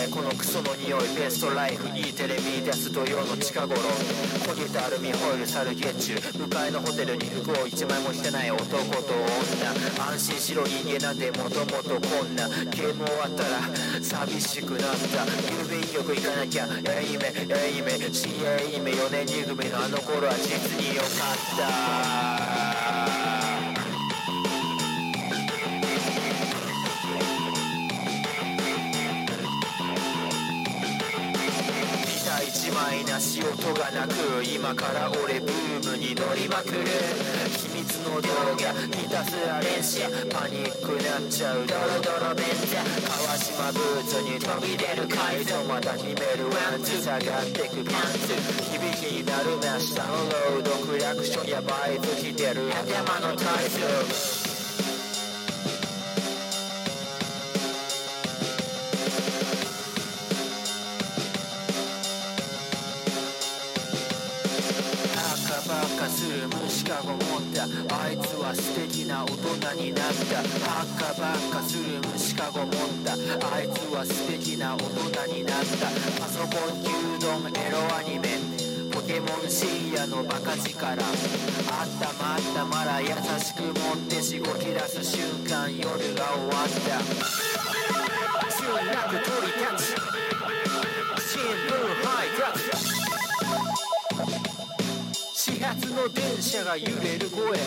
えこのクソの匂いベストライフ E テレビ出す土曜の近頃焦げたアルミホイルサルゲッチュ向かいのホテルに服を一枚も着てない男と女安心しろ人間なんてもともとこんな。ゲーム終わったら寂しくなった。郵便局行かなきゃ。えいめえいめ CA め4年2組のあの頃は実に良かった。一枚なし音がなく今から俺ブームに乗りまくる。秘密の動画ひたすら練習。パニックなっちゃう。ドロドロベンチャ川島ブーツに飛び出る改造また決めるワンツ下がってくパンツ。響きになる真下。のロードクラクションやバイブ来てる。頭の体操。す。る虫かご持ったあいつは素敵な大人になった。ハッカばっかする。虫かご持ったあいつは素敵な大人になった。パソコン牛丼エロアニメ。ポケモン深夜のバカ力。あったまったまら優しく持ってしごき出す瞬間。夜が終わった。夏の電車が揺れる声。